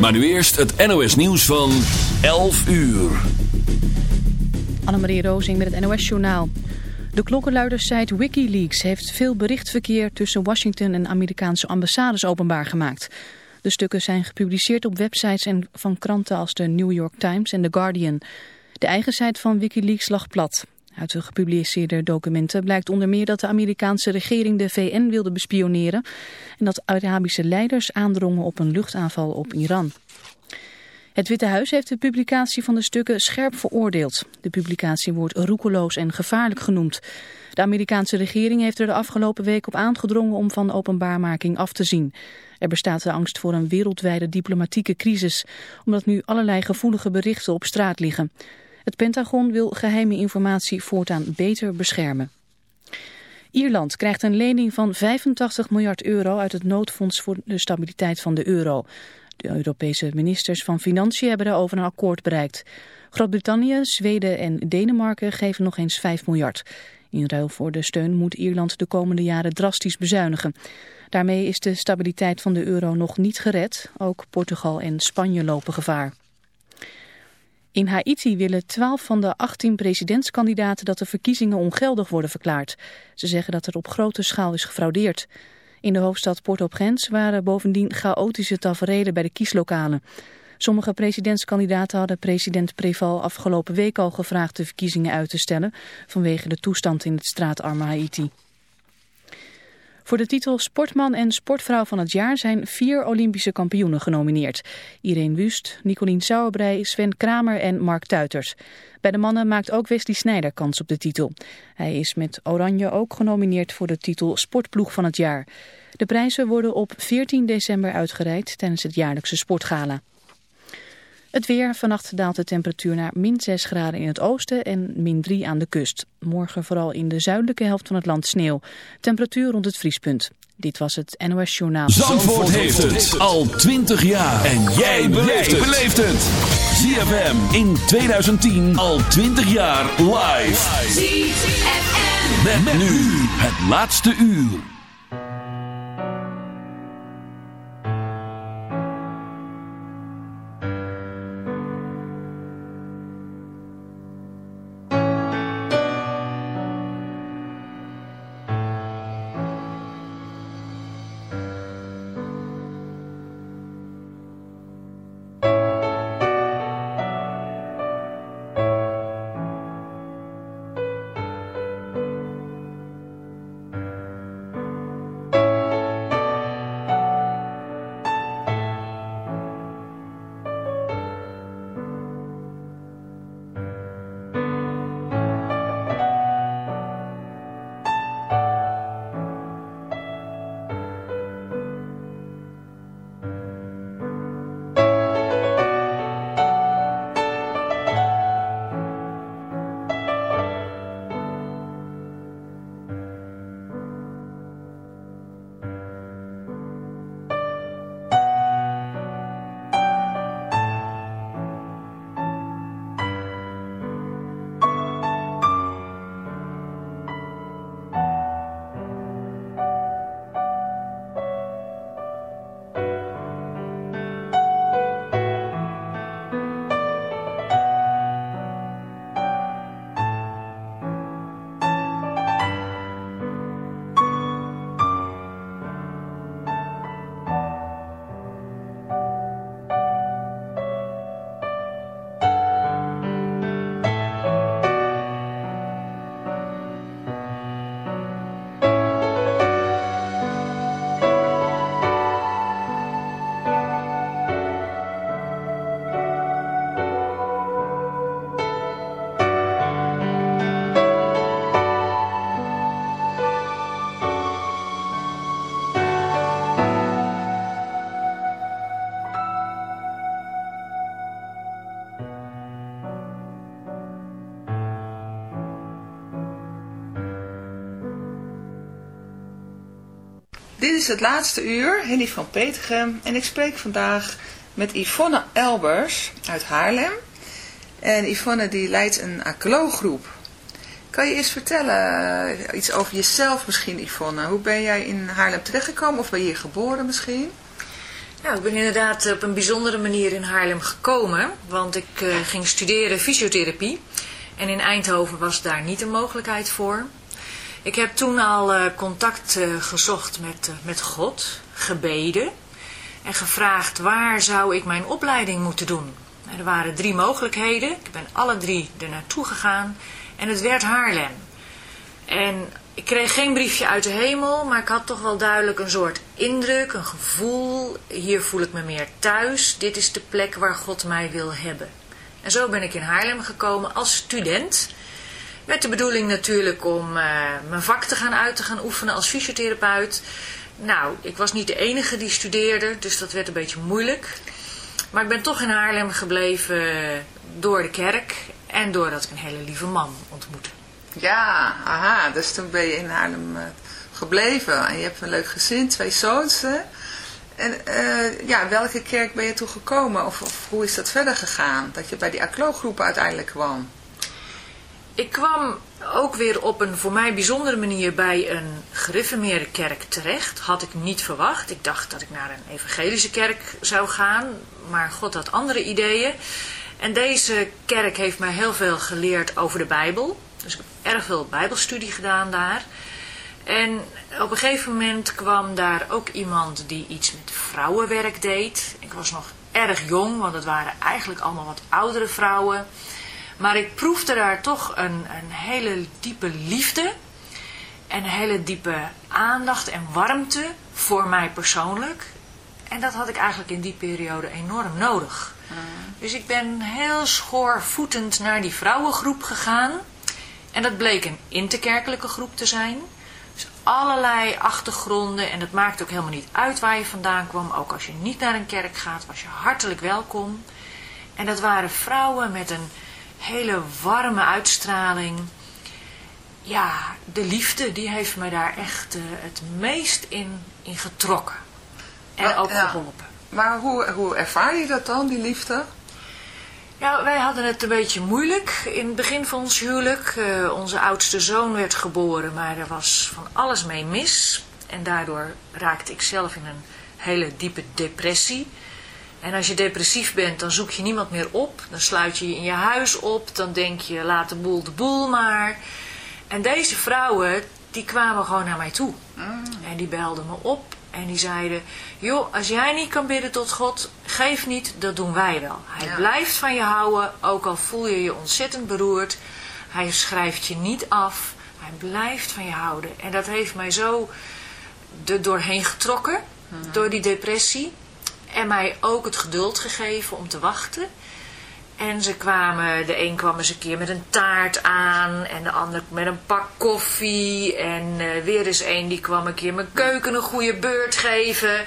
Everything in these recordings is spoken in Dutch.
Maar nu eerst het NOS nieuws van 11 uur. Annemarie Rozing met het NOS Journaal. De klokkenluidersite Wikileaks heeft veel berichtverkeer tussen Washington en Amerikaanse ambassades openbaar gemaakt. De stukken zijn gepubliceerd op websites en van kranten als de New York Times en The Guardian. De eigen site van Wikileaks lag plat. Uit de gepubliceerde documenten blijkt onder meer dat de Amerikaanse regering de VN wilde bespioneren en dat Arabische leiders aandrongen op een luchtaanval op Iran. Het Witte Huis heeft de publicatie van de stukken scherp veroordeeld. De publicatie wordt roekeloos en gevaarlijk genoemd. De Amerikaanse regering heeft er de afgelopen week op aangedrongen om van openbaarmaking af te zien. Er bestaat de angst voor een wereldwijde diplomatieke crisis, omdat nu allerlei gevoelige berichten op straat liggen. Het Pentagon wil geheime informatie voortaan beter beschermen. Ierland krijgt een lening van 85 miljard euro uit het noodfonds voor de stabiliteit van de euro. De Europese ministers van Financiën hebben daarover een akkoord bereikt. Groot-Brittannië, Zweden en Denemarken geven nog eens 5 miljard. In ruil voor de steun moet Ierland de komende jaren drastisch bezuinigen. Daarmee is de stabiliteit van de euro nog niet gered. Ook Portugal en Spanje lopen gevaar. In Haiti willen 12 van de 18 presidentskandidaten dat de verkiezingen ongeldig worden verklaard. Ze zeggen dat er op grote schaal is gefraudeerd. In de hoofdstad Port-au-Prince waren bovendien chaotische taferelen bij de kieslokalen. Sommige presidentskandidaten hadden president Preval afgelopen week al gevraagd de verkiezingen uit te stellen vanwege de toestand in het straatarme Haiti. Voor de titel Sportman en Sportvrouw van het jaar zijn vier Olympische kampioenen genomineerd. Irene Wust, Nicolien Sauerbrei, Sven Kramer en Mark Tuiters. Bij de mannen maakt ook Wesley Snijder kans op de titel. Hij is met Oranje ook genomineerd voor de titel Sportploeg van het jaar. De prijzen worden op 14 december uitgereikt tijdens het jaarlijkse sportgala. Het weer. Vannacht daalt de temperatuur naar min 6 graden in het oosten en min 3 aan de kust. Morgen vooral in de zuidelijke helft van het land sneeuw. Temperatuur rond het vriespunt. Dit was het NOS Journaal. Zandvoort, heeft het al 20 jaar. En jij beleeft het. ZFM in 2010 al 20 jaar live. ZFM. met nu het laatste uur. Is het laatste uur, Henny van Petergem. En ik spreek vandaag met Yvonne Elbers uit Haarlem. En Yvonne die leidt een ACLO-groep. Kan je eens vertellen, uh, iets over jezelf misschien Yvonne? Hoe ben jij in Haarlem terechtgekomen of ben je hier geboren misschien? Nou, ik ben inderdaad op een bijzondere manier in Haarlem gekomen, want ik uh, ging studeren fysiotherapie. En in Eindhoven was daar niet een mogelijkheid voor. Ik heb toen al uh, contact uh, gezocht met, met God, gebeden en gevraagd waar zou ik mijn opleiding moeten doen. Nou, er waren drie mogelijkheden, ik ben alle drie er naartoe gegaan en het werd Haarlem. En ik kreeg geen briefje uit de hemel, maar ik had toch wel duidelijk een soort indruk, een gevoel. Hier voel ik me meer thuis. Dit is de plek waar God mij wil hebben. En zo ben ik in Haarlem gekomen als student. Met de bedoeling natuurlijk om uh, mijn vak te gaan uit te gaan oefenen als fysiotherapeut. Nou, ik was niet de enige die studeerde, dus dat werd een beetje moeilijk. Maar ik ben toch in Haarlem gebleven door de kerk en doordat ik een hele lieve man ontmoette. Ja, aha, dus toen ben je in Haarlem uh, gebleven. En je hebt een leuk gezin, twee zoons. Hè? En uh, ja, welke kerk ben je toe gekomen? Of, of, hoe is dat verder gegaan? Dat je bij die Aklo-groep uiteindelijk kwam? Ik kwam ook weer op een voor mij bijzondere manier bij een gereformeerde kerk terecht. Had ik niet verwacht. Ik dacht dat ik naar een evangelische kerk zou gaan. Maar God had andere ideeën. En deze kerk heeft mij heel veel geleerd over de Bijbel. Dus ik heb erg veel bijbelstudie gedaan daar. En op een gegeven moment kwam daar ook iemand die iets met vrouwenwerk deed. Ik was nog erg jong, want het waren eigenlijk allemaal wat oudere vrouwen. Maar ik proefde daar toch een, een hele diepe liefde. En een hele diepe aandacht en warmte voor mij persoonlijk. En dat had ik eigenlijk in die periode enorm nodig. Mm. Dus ik ben heel schoorvoetend naar die vrouwengroep gegaan. En dat bleek een interkerkelijke groep te zijn. Dus allerlei achtergronden. En het maakt ook helemaal niet uit waar je vandaan kwam. Ook als je niet naar een kerk gaat, was je hartelijk welkom. En dat waren vrouwen met een hele warme uitstraling. Ja, de liefde, die heeft mij daar echt uh, het meest in, in getrokken. En maar, ook geholpen. Ja. Maar hoe, hoe ervaar je dat dan, die liefde? Ja, wij hadden het een beetje moeilijk in het begin van ons huwelijk. Uh, onze oudste zoon werd geboren, maar er was van alles mee mis. En daardoor raakte ik zelf in een hele diepe depressie. En als je depressief bent, dan zoek je niemand meer op. Dan sluit je je in je huis op. Dan denk je, laat de boel de boel maar. En deze vrouwen, die kwamen gewoon naar mij toe. Mm. En die belden me op. En die zeiden, joh, als jij niet kan bidden tot God, geef niet, dat doen wij wel. Hij ja. blijft van je houden, ook al voel je je ontzettend beroerd. Hij schrijft je niet af, hij blijft van je houden. En dat heeft mij zo er doorheen getrokken, mm. door die depressie. En mij ook het geduld gegeven om te wachten. En ze kwamen, de een kwam eens een keer met een taart aan en de ander met een pak koffie. En uh, weer eens een die kwam een keer mijn keuken een goede beurt geven.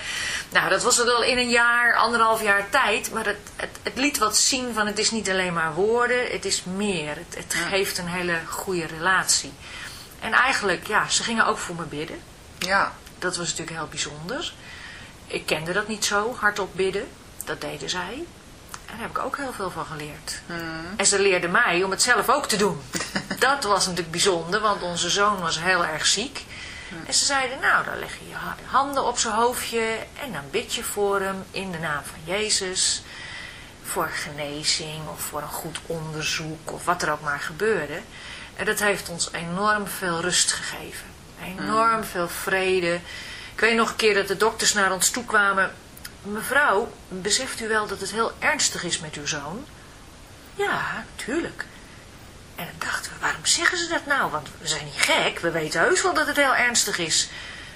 Nou, dat was het al in een jaar, anderhalf jaar tijd. Maar het, het, het liet wat zien van het is niet alleen maar woorden, het is meer. Het, het geeft een hele goede relatie. En eigenlijk, ja, ze gingen ook voor me bidden. Ja. Dat was natuurlijk heel bijzonder. Ik kende dat niet zo, hardop bidden. Dat deden zij. En daar heb ik ook heel veel van geleerd. Hmm. En ze leerden mij om het zelf ook te doen. dat was natuurlijk bijzonder, want onze zoon was heel erg ziek. Hmm. En ze zeiden, nou, dan leg je je handen op zijn hoofdje en dan bid je voor hem in de naam van Jezus. Voor genezing of voor een goed onderzoek of wat er ook maar gebeurde. En dat heeft ons enorm veel rust gegeven. Enorm hmm. veel vrede. Ik weet nog een keer dat de dokters naar ons toe kwamen Mevrouw, beseft u wel dat het heel ernstig is met uw zoon? Ja, tuurlijk. En dan dachten we, waarom zeggen ze dat nou? Want we zijn niet gek, we weten heus wel dat het heel ernstig is.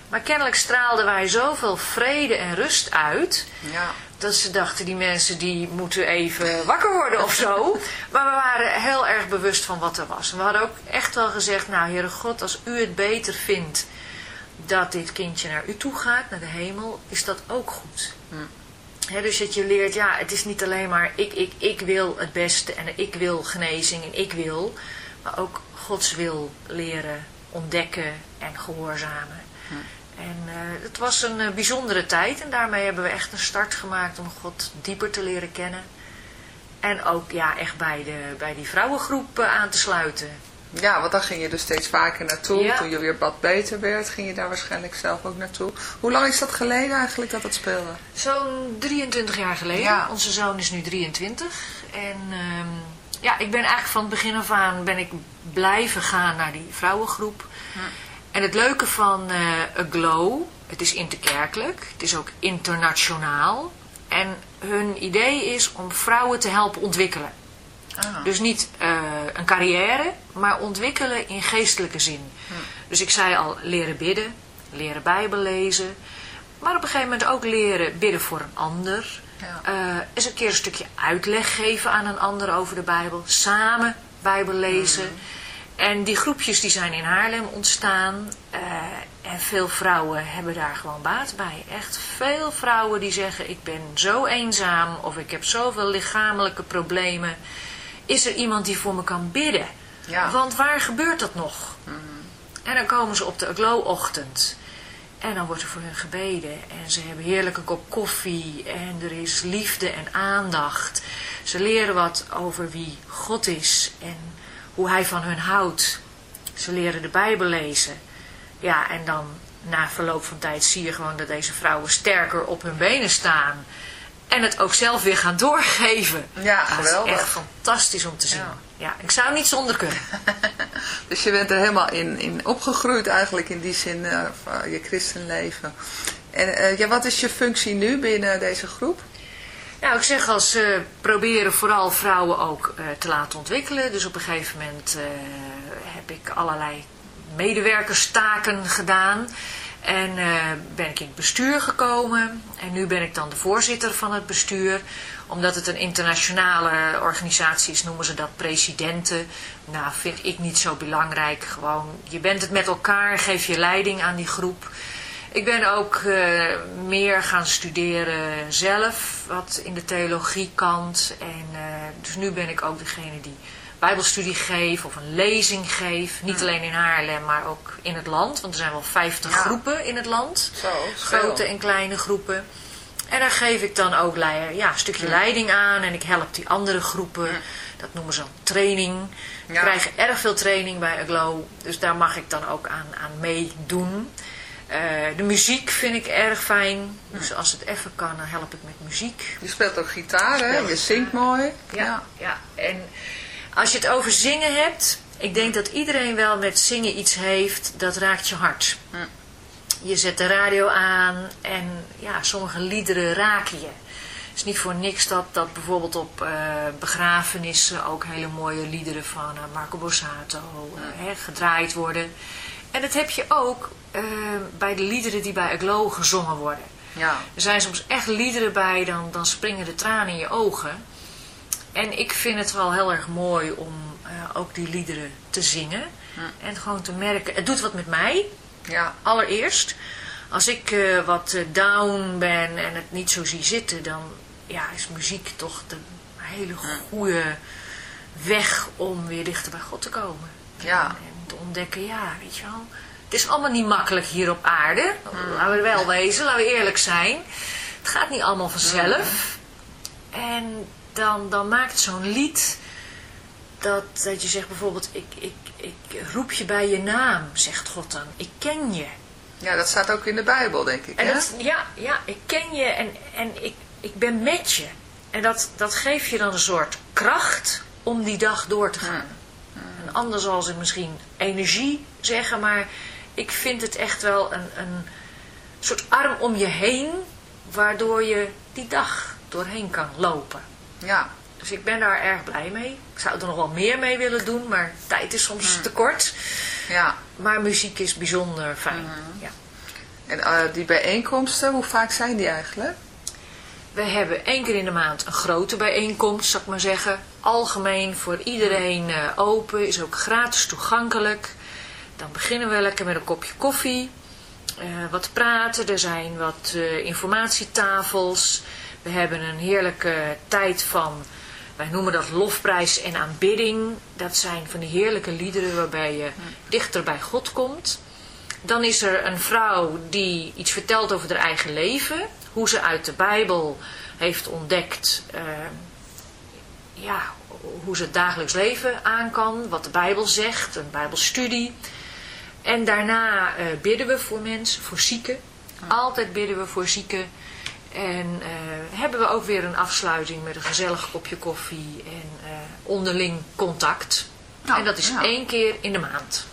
Maar kennelijk straalden wij zoveel vrede en rust uit... Ja. dat ze dachten, die mensen die moeten even wakker worden of zo. Maar we waren heel erg bewust van wat er was. En we hadden ook echt wel gezegd, nou Heere God, als u het beter vindt dat dit kindje naar u toe gaat, naar de hemel, is dat ook goed. Hm. dus dat je leert, ja, het is niet alleen maar ik, ik, ik wil het beste en ik wil genezing en ik wil, maar ook Gods wil leren ontdekken en gehoorzamen. Hm. En uh, het was een uh, bijzondere tijd en daarmee hebben we echt een start gemaakt om God dieper te leren kennen. En ook ja, echt bij, de, bij die vrouwengroep uh, aan te sluiten. Ja, want dan ging je dus steeds vaker naartoe. Ja. Toen je weer wat beter werd, ging je daar waarschijnlijk zelf ook naartoe. Hoe lang is dat geleden eigenlijk dat het speelde? Zo'n 23 jaar geleden. Ja. Onze zoon is nu 23. En ehm, ja, ik ben eigenlijk van het begin af aan ben ik blijven gaan naar die vrouwengroep. En het leuke van eh Aglow, het is interkerkelijk, het is ook internationaal. En hun idee is om vrouwen te helpen ontwikkelen. Ah. Dus niet eh, een carrière, maar ontwikkelen in geestelijke zin. Dus ik zei al, leren bidden, leren bijbel lezen. Maar op een gegeven moment ook leren bidden voor een ander. Ja. Eh, eens een keer een stukje uitleg geven aan een ander over de Bijbel. Samen Bijbel lezen. En die groepjes die zijn in Haarlem ontstaan. eh, en veel vrouwen hebben daar gewoon baat bij. Echt veel vrouwen die zeggen ik ben zo eenzaam. Of ik heb zoveel lichamelijke problemen. Is er iemand die voor me kan bidden? Ja. Want waar gebeurt dat nog? En dan komen ze op de Aglow-ochtend. En dan wordt er voor hun gebeden. En ze hebben heerlijke kop koffie. En er is liefde en aandacht. Ze leren wat over wie God is. En hoe hij van hun houdt. Ze leren de Bijbel lezen. Ja, en dan na verloop van tijd zie je gewoon dat deze vrouwen sterker op hun benen staan. En het ook zelf weer gaan doorgeven. Ja, Dat is geweldig. echt fantastisch om te zien. Ja. Ja. ik zou niet zonder kunnen. Dus je bent er helemaal in, in opgegroeid eigenlijk in die zin eh, van je christenleven. En eh, ja, wat is je functie nu binnen deze groep? Nou, ik zeg als ze proberen vooral vrouwen ook te laten ontwikkelen. Dus op een gegeven moment heb ik allerlei medewerkerstaken gedaan. En eh, ben ik in het bestuur gekomen. En nu ben ik dan de voorzitter van het bestuur. Omdat het een internationale organisatie is, noemen ze dat presidenten. Nou, vind ik niet zo belangrijk. Gewoon, je bent het met elkaar, geef je leiding aan die groep. Ik ben ook eh, meer gaan studeren zelf, wat in de theologiekant. En eh, dus nu ben ik ook degene die bijbelstudie geeft of een lezing geeft. Niet alleen in Haarlem, maar ook in het land. Want er zijn wel 50 Ja. groepen in het land. Zo, Grote en kleine groepen. En daar geef ik dan ook ja, een stukje leiding aan. En ik help die andere groepen. Dat noemen ze dan training. We Ja. krijgen erg veel training bij Aglow. Dus daar mag ik dan ook aan, aan meedoen. Eh, de muziek vind ik erg fijn. Dus als het even kan, dan help ik met muziek. Je speelt ook gitaar, hè? Je zingt mooi. Ja, ja. En als je het over zingen hebt, ik denk dat iedereen wel met zingen iets heeft, dat raakt je hart. Hm. Je zet de radio aan en ja, sommige liederen raken je. Het is niet voor niks dat, dat bijvoorbeeld op eh, begrafenissen ook hele mooie liederen van eh, Marco Borsato eh, hè, gedraaid worden. En dat heb je ook bij de liederen die bij Aglow gezongen worden. Ja. Er zijn soms echt liederen bij, dan, dan springen de tranen in je ogen. En ik vind het wel heel erg mooi om eh, ook die liederen te zingen. En gewoon te merken, het doet wat met mij, Ja. allereerst. Als ik eh, wat eh, down ben en het niet zo zie zitten, dan ja, is muziek toch de hele goede weg om weer dichter bij God te komen. Ja. En, en te ontdekken, ja, weet je wel. Het is allemaal niet makkelijk hier op aarde. Laten we wel wezen, laten we eerlijk zijn. Het gaat niet allemaal vanzelf. En dan, dan maakt zo'n lied dat, dat je zegt bijvoorbeeld, ik, ik, ik roep je bij je naam, zegt God dan. Ik ken je. ja, dat staat ook in de Bijbel, denk ik. En hè? dat, ja, ja, ik ken je en, en ik, ik ben met je. En dat, dat geeft je dan een soort kracht om die dag door te gaan. Een ander zal ze misschien energie zeggen, maar ik vind het echt wel een, een soort arm om je heen, waardoor je die dag doorheen kan lopen. Ja. Dus ik ben daar erg blij mee. Ik zou er nog wel meer mee willen doen, maar tijd is soms te kort. Ja. Maar muziek is bijzonder fijn. Ja. En eh, die bijeenkomsten, hoe vaak zijn die eigenlijk? We hebben één keer in de maand een grote bijeenkomst, zal ik maar zeggen. Algemeen voor iedereen eh, open, is ook gratis toegankelijk. Dan beginnen we lekker met een kopje koffie. eh, wat praten, er zijn wat informatietafels. We hebben een heerlijke tijd van, wij noemen dat lofprijs en aanbidding. Dat zijn van die heerlijke liederen waarbij je dichter bij God komt. Dan is er een vrouw die iets vertelt over haar eigen leven. Hoe ze uit de Bijbel heeft ontdekt eh, ja, hoe ze het dagelijks leven aan kan, wat de Bijbel zegt, een Bijbelstudie. En daarna uh, bidden we voor mensen, voor zieken. Altijd bidden we voor zieken. En uh, hebben we ook weer een afsluiting met een gezellig kopje koffie en uh, onderling contact. Nou, en dat is ja. één keer in de maand.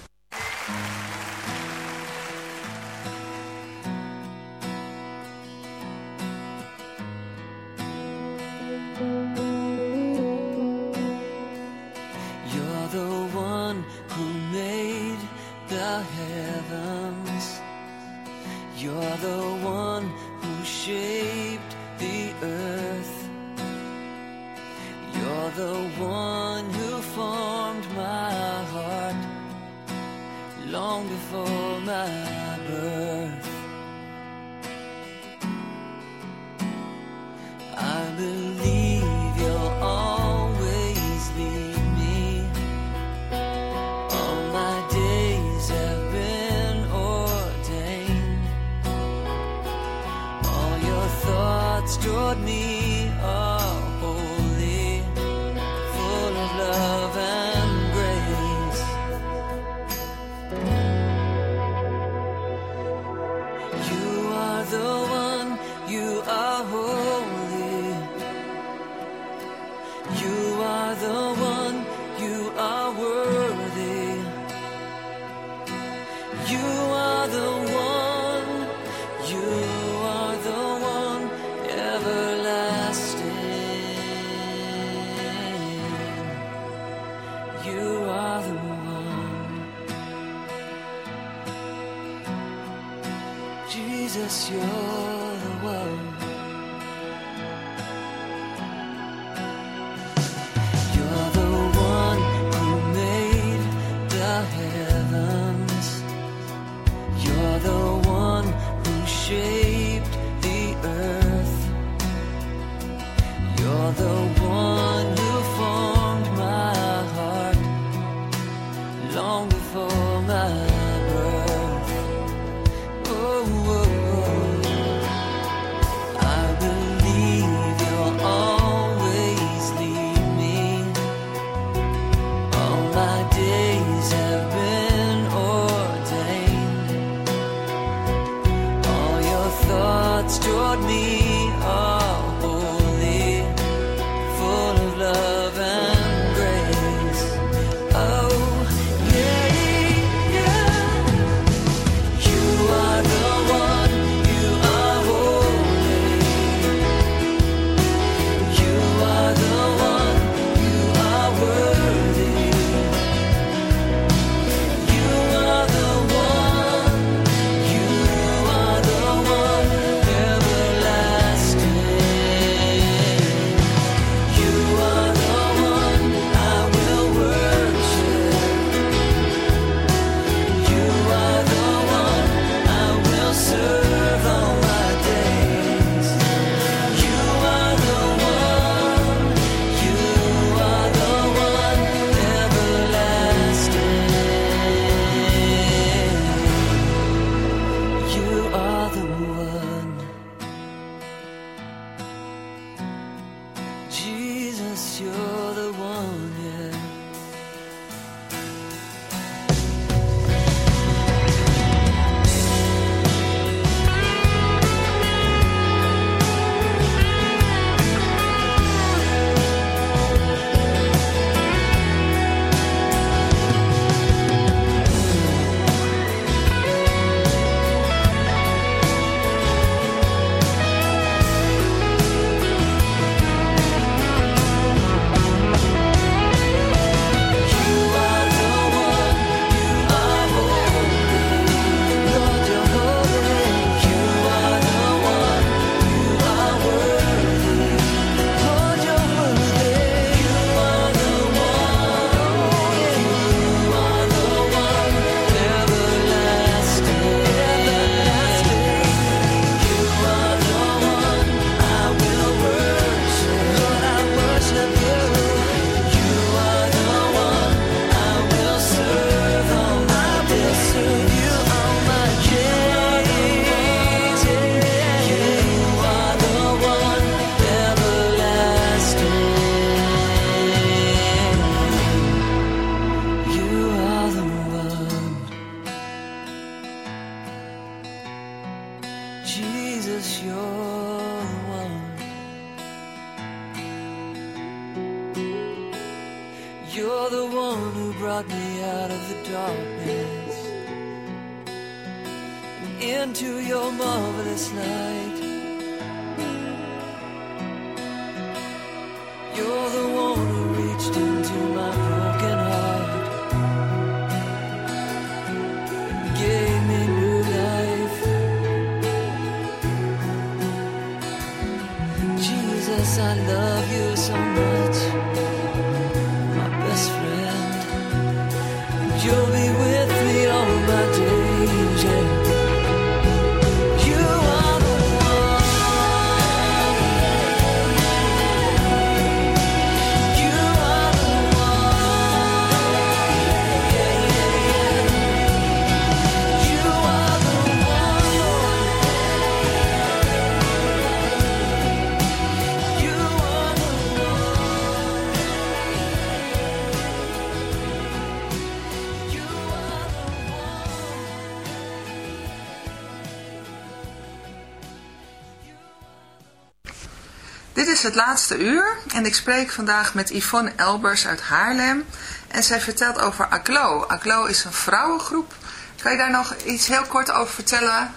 Uur en ik spreek vandaag met Yvonne Elbers uit Haarlem. En zij vertelt over Aglo. Aglo is een vrouwengroep. Kan je daar nog iets heel kort over vertellen?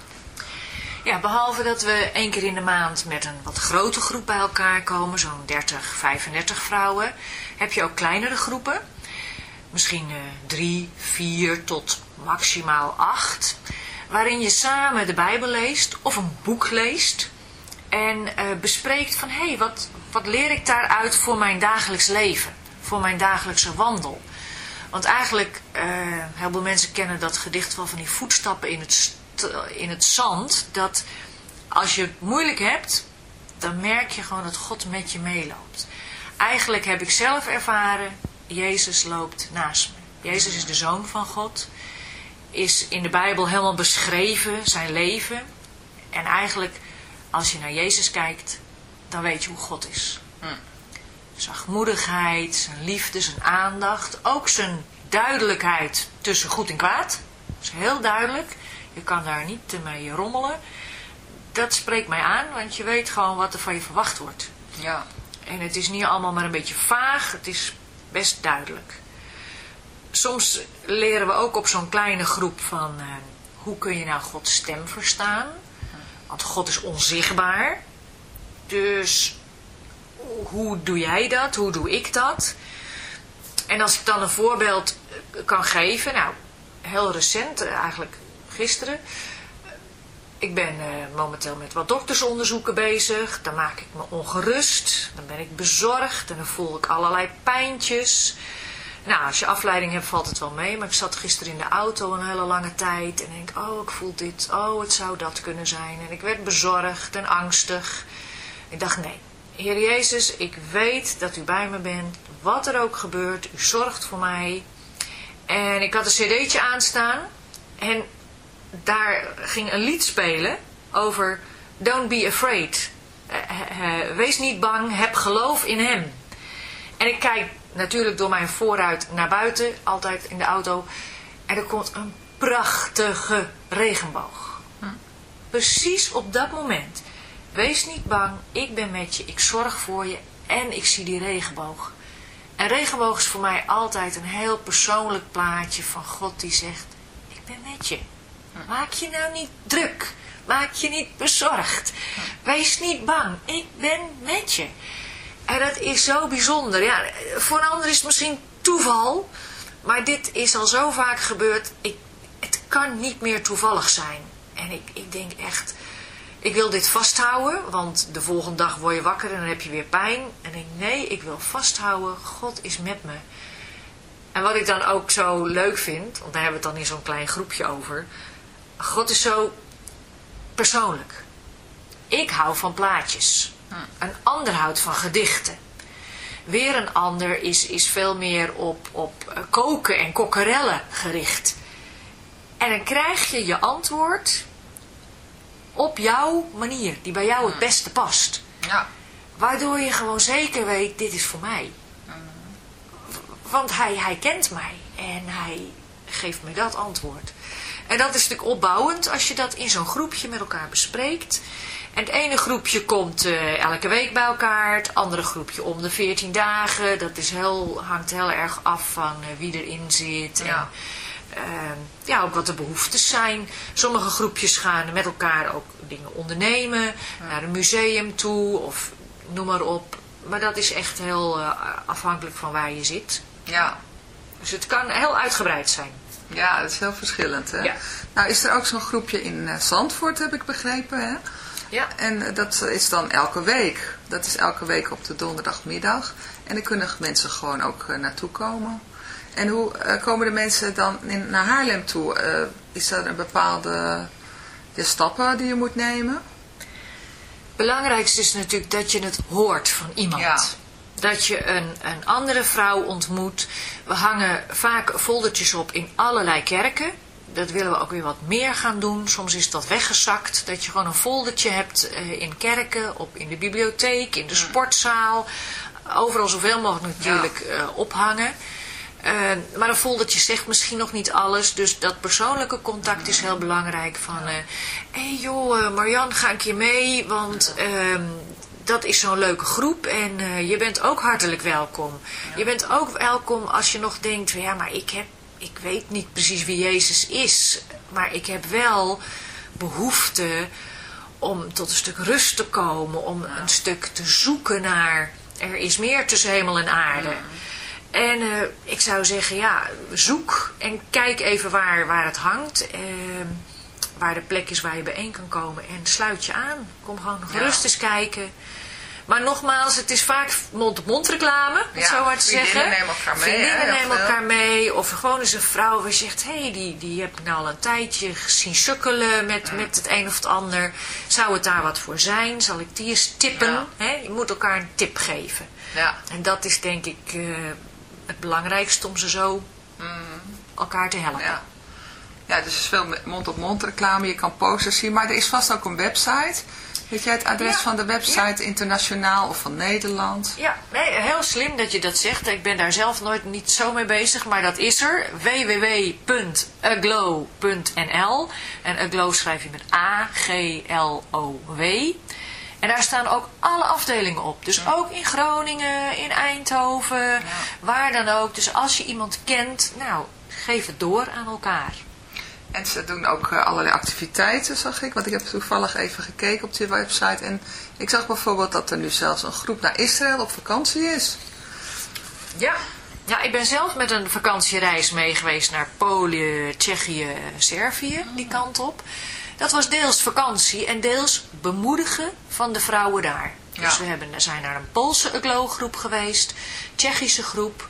Ja, behalve dat we één keer in de maand met een wat grote groep bij elkaar komen, zo'n 30, 35 vrouwen, heb je ook kleinere groepen. Misschien eh, drie, vier tot maximaal acht. Waarin je samen de Bijbel leest of een boek leest. En eh, bespreekt van, hé, hey, wat, wat leer ik daaruit voor mijn dagelijks leven? Voor mijn dagelijkse wandel? Want eigenlijk, eh heel veel mensen kennen dat gedicht wel van die voetstappen in het, in het zand. Dat als je het moeilijk hebt, dan merk je gewoon dat God met je meeloopt. Eigenlijk heb ik zelf ervaren, Jezus loopt naast me. Jezus is de Zoon van God. Is in de Bijbel helemaal beschreven, zijn leven. En eigenlijk, als je naar Jezus kijkt, dan weet je hoe God is zachtmoedigheid, zijn liefde, zijn aandacht. Ook zijn duidelijkheid tussen goed en kwaad. Dat is heel duidelijk. Je kan daar niet mee rommelen. Dat spreekt mij aan, want je weet gewoon wat er van je verwacht wordt. Ja. En het is niet allemaal maar een beetje vaag, het is best duidelijk. Soms leren we ook op zo'n kleine groep van eh, hoe kun je nou Gods stem verstaan. Want God is onzichtbaar. Dus hoe doe jij dat? Hoe doe ik dat? En als ik dan een voorbeeld eh, kan geven, nou, heel recent, eh, eigenlijk gisteren. Ik ben eh, momenteel met wat doktersonderzoeken bezig. Dan maak ik me ongerust. Dan ben ik bezorgd en dan voel ik allerlei pijntjes. Nou, als je afleiding hebt valt het wel mee. Maar ik zat gisteren in de auto een hele lange tijd. En denk, oh, ik voel dit. Oh, het zou dat kunnen zijn. En ik werd bezorgd en angstig. Ik dacht, nee. Heer Jezus, ik weet dat u bij me bent. Wat er ook gebeurt, u zorgt voor mij. En ik had een cd'tje aanstaan. En daar ging een lied spelen over Don't be afraid. Eh, eh, wees niet bang, heb geloof in hem. En ik kijk natuurlijk door mijn vooruit naar buiten, altijd in de auto. En er komt een prachtige regenboog. Precies op dat moment. Wees niet bang, ik ben met je, ik zorg voor je en ik zie die regenboog. En regenboog is voor mij altijd een heel persoonlijk plaatje van God die zegt, ik ben met je. Maak je nou niet druk. Maak je niet bezorgd. Wees niet bang. Ik ben met je. En dat is zo bijzonder. Ja, voor een ander is het misschien toeval. Maar dit is al zo vaak gebeurd. Ik, het kan niet meer toevallig zijn. En ik, ik denk echt... Ik wil dit vasthouden. Want de volgende dag word je wakker en dan heb je weer pijn. En ik denk, nee, ik wil vasthouden. God is met me. En wat ik dan ook zo leuk vind. Want daar hebben we het dan in zo'n klein groepje over. God is zo persoonlijk. Ik hou van plaatjes. Een ander houdt van gedichten. Weer een ander is, is veel meer op, op eh, koken en kokkerellen gericht. En dan krijg je je antwoord op jouw manier, die bij jou het beste past. Ja. Waardoor je gewoon zeker weet, dit is voor mij. Want hij, hij kent mij en hij geeft me dat antwoord. En dat is natuurlijk opbouwend als je dat in zo'n groepje met elkaar bespreekt. En het ene groepje komt eh, elke week bij elkaar, het andere groepje om de 14 dagen. Dat is heel, hangt heel erg af van eh, wie erin zit. Ja. En, ja, ook wat de behoeftes zijn. Sommige groepjes gaan met elkaar ook dingen ondernemen, naar een museum toe of noem maar op. Maar dat is echt heel eh, afhankelijk van waar je zit. Ja. Dus het kan heel uitgebreid zijn. Ja, dat is heel verschillend. Hè? Ja. Nou is er ook zo'n groepje in eh, Zandvoort, heb ik begrepen. Hè? Ja. En eh, dat is dan elke week. Dat is elke week op de donderdagmiddag. En daar kunnen mensen gewoon ook naartoe komen. En hoe eh, komen de mensen dan in, naar Haarlem toe? Eh, is er een bepaalde ja, stappen die je moet nemen? belangrijkste is natuurlijk dat je het hoort van iemand. Ja. Dat je een, een andere vrouw ontmoet. We hangen vaak foldertjes op in allerlei kerken. Dat willen we ook weer wat meer gaan doen. Soms is dat weggezakt. Dat je gewoon een foldertje hebt eh, in kerken, op, in de bibliotheek, in de sportzaal. Overal zoveel mogelijk natuurlijk ophangen. Eh, maar een foldertje zegt misschien nog niet alles. Dus dat persoonlijke contact is heel belangrijk. Van, hé hey joh, eh, Marian, ga een keer mee. Want ehm, dat is zo'n leuke groep. En eh, je bent ook hartelijk welkom. Je bent ook welkom als je nog denkt... Ja, maar ik, heb, ik weet niet precies wie Jezus is. Maar ik heb wel behoefte om tot een stuk rust te komen. Om een stuk te zoeken naar... Er is meer tussen hemel en aarde. En eh, ik zou zeggen, ja, zoek en kijk even waar, waar het hangt. ehm, waar de plek is waar je bijeen kan komen. En sluit je aan. Kom gewoon nog Ja. rust eens kijken. Maar nogmaals, het is vaak mond-op-mond reclame, om het Ja, zo maar te zeggen. nemen elkaar mee, Vriendinnen nemen elkaar mee. Of gewoon eens een vrouw waar je zegt, hé, hey, die, die heb ik nou al een tijdje gezien sukkelen met, met het een of het ander. Zou het daar wat voor zijn? Zal ik die eens tippen? Ja. Je moet elkaar een tip geven. Ja. En dat is denk ik eh, het belangrijkste om ze zo elkaar te helpen. Mm. Ja. Ja, dus is veel mond-op-mond reclame. Je kan posters zien. Maar er is vast ook een website. Weet jij het adres Ja. van de website internationaal of van Nederland? Ja, nee, heel slim dat je dat zegt. Ik ben daar zelf nooit niet zo mee bezig, maar dat is er. www.aglow.nl En aglow schrijf je met A-G-L-O-W. En daar staan ook alle afdelingen op. Dus ook in Groningen, in Eindhoven, waar dan ook. Dus als je iemand kent, nou, geef het door aan elkaar. En ze doen ook eh, allerlei activiteiten, zag ik. Want ik heb toevallig even gekeken op die website. En ik zag bijvoorbeeld dat er nu zelfs een groep naar Israël op vakantie is. Ja. Ja, ik ben zelf met een vakantiereis mee geweest naar Polen, Tsjechië, Servië, die kant op. Dat was deels vakantie en deels bemoedigen van de vrouwen daar. Dus we hebben, zijn naar een Poolse UGLO-groep geweest, Tsjechische groep.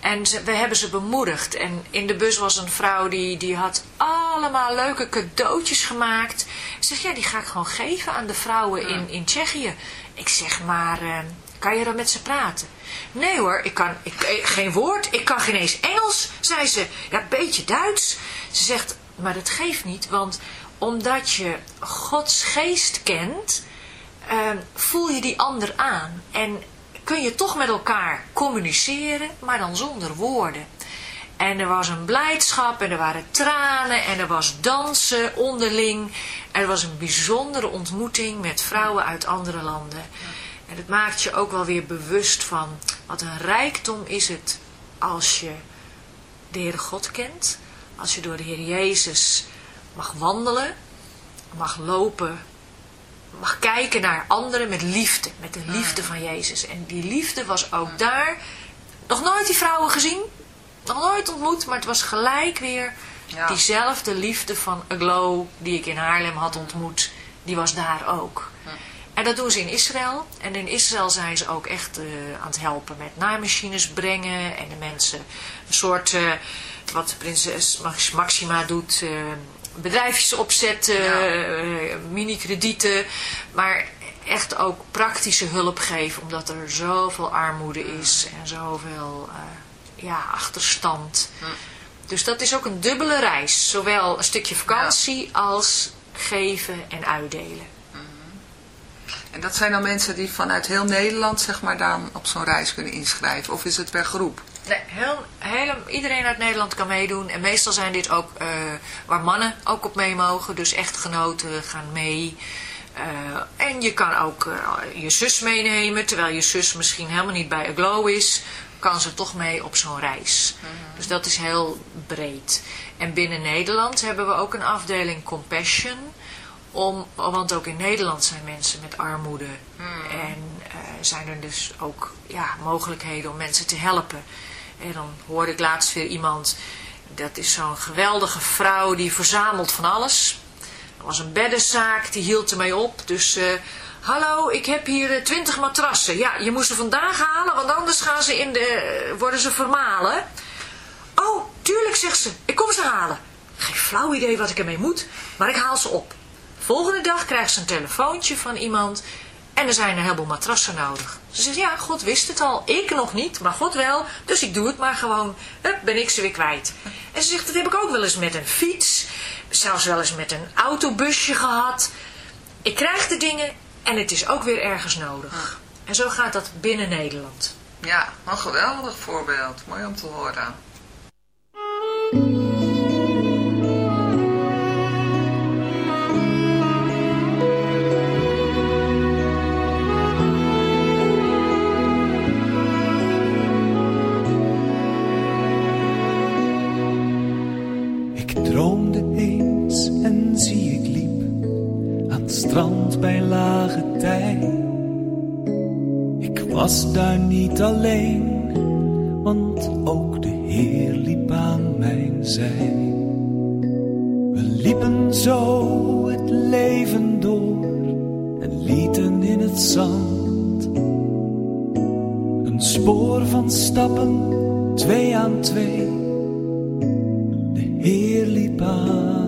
En ze- we hebben ze bemoedigd. En in de bus was een vrouw die, die had allemaal leuke cadeautjes gemaakt. Ik zeg, ja, die ga ik gewoon geven aan de vrouwen in, in Tsjechië. Ik zeg, maar eh, kan je dan met ze praten? Nee hoor, ik kan ik, eh, geen woord. Ik kan geen eens Engels, zei ze. Ja, een beetje Duits. Ze zegt, maar dat geeft niet, want omdat je Gods geest kent, eh, voel je die ander aan. En kun je toch met elkaar communiceren, maar dan zonder woorden. En er was een blijdschap en er waren tranen en er was dansen onderling. Er was een bijzondere ontmoeting met vrouwen uit andere landen. En het maakt je ook wel weer bewust van wat een rijkdom is het als je de Heere God kent. Als je door de Heer Jezus mag wandelen, mag lopen, mag kijken naar anderen met liefde. Met de liefde van Jezus. En die liefde was ook daar. Nog nooit die vrouwen gezien. Nog nooit ontmoet. Maar het was gelijk weer Ja. diezelfde liefde van Aglow die ik in Haarlem had ontmoet. Die was daar ook. En dat doen ze in Israël. En in Israël zijn ze ook echt eh, aan het helpen met naaimachines brengen. En de mensen een soort, eh, wat prinses Max- Maxima doet, eh, bedrijfjes opzetten, Ja. eh, mini-kredieten. Maar echt ook praktische hulp geven. Omdat er zoveel armoede is en zoveel eh, ja, achterstand. Dus dat is ook een dubbele reis. Zowel een stukje vakantie als geven en uitdelen. En dat zijn dan mensen die vanuit heel Nederland zeg maar dan op zo'n reis kunnen inschrijven. Of is het per groep? Nee, heel, hele, iedereen uit Nederland kan meedoen. En meestal zijn dit ook eh, waar mannen ook op mee mogen. Dus echtgenoten gaan mee. Eh, en je kan ook eh, je zus meenemen, terwijl je zus misschien helemaal niet bij Aglow is, kan ze toch mee op zo'n reis. Dus dat is heel breed. En binnen Nederland hebben we ook een afdeling Compassion, om, want ook in Nederland zijn mensen met armoede en eh, zijn er dus ook ja, mogelijkheden om mensen te helpen. En dan hoorde ik laatst weer iemand, dat is zo'n geweldige vrouw die verzamelt van alles. Er was een beddenzaak, die hield ermee op. Dus, eh, hallo, ik heb hier twintig matrassen. Ja, je moest ze vandaag halen, want anders gaan ze in de, eh, worden ze vermalen. Oh, tuurlijk, zegt ze. Ik kom ze halen. Geen flauw idee wat ik ermee moet, maar ik haal ze op. Volgende dag krijgt ze een telefoontje van iemand en er zijn een heleboel matrassen nodig. Ze zegt, ja, God wist het al. Ik nog niet, maar God wel. Dus ik doe het maar gewoon. Hup, ben ik ze weer kwijt. En ze zegt, dat heb ik ook wel eens met een fiets. Zelfs wel eens met een autobusje gehad. Ik krijg de dingen en het is ook weer ergens nodig. En zo gaat dat binnen Nederland. Ja, een geweldig voorbeeld. Mooi om te horen. Lage tij. Ik was daar niet alleen, want ook de Heer liep aan mijn zij. We liepen zo het leven door en lieten in het zand een spoor van stappen, twee aan twee. De Heer liep aan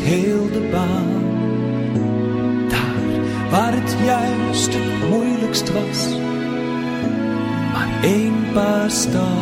heel de baan. Daar waar het juist het moeilijkst was maar één paar stappen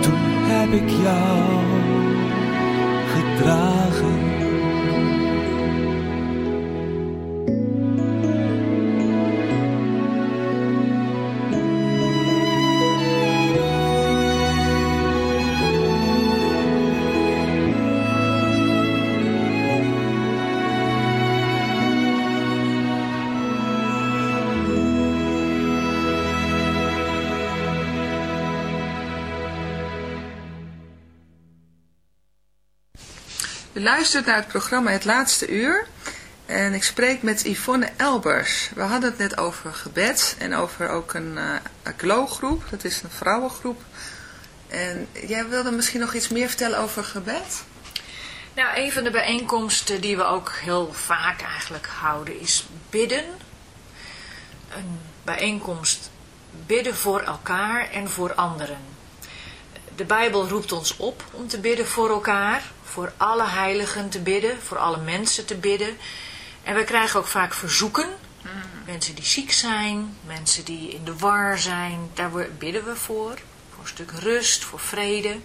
toen heb ik jou gedragen. Luistert naar het programma Het Laatste Uur. En ik spreek met Yvonne Elbers. We hadden het net over gebed en over ook een uh, glow-groep. Dat is een vrouwengroep. En jij wilde misschien nog iets meer vertellen over gebed? Nou, een van de bijeenkomsten die we ook heel vaak eigenlijk houden is bidden. Een bijeenkomst bidden voor elkaar en voor anderen. De Bijbel roept ons op om te bidden voor elkaar, voor alle heiligen te bidden, voor alle mensen te bidden. En we krijgen ook vaak verzoeken. Mensen die ziek zijn, mensen die in de war zijn, daar bidden we voor. Voor een stuk rust, voor vrede.